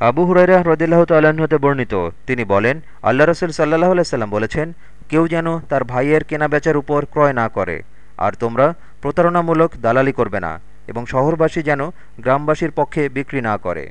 আবু হুরাইরা হ্রদিল্লাহ তাল্লাহ্ন হতে বর্ণিত। তিনি বলেন, আল্লাহ রসুল সাল্লাহ আলাইসাল্লাম বলেছেন, কেউ যেন তার ভাইয়ের কেনাবেচার উপর ক্রয় না করে, আর তোমরা প্রতারণামূলক দালালি করবে না এবং শহরবাসী যেন গ্রামবাসীর পক্ষে বিক্রি না করে।